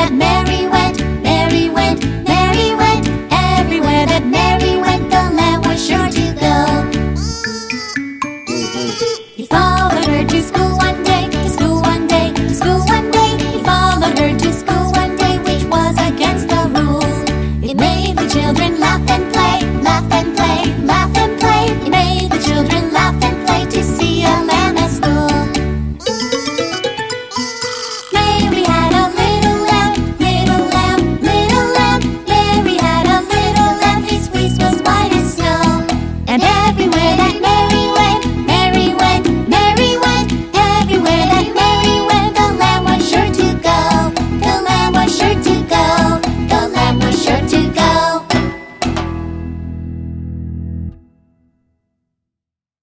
that Mary went, Mary went, Mary went. Everywhere that Mary went, the lamb was sure to go. He followed her to school one day, to school one day, to school one day. He followed her to school one day, which was against the rule. It made the children.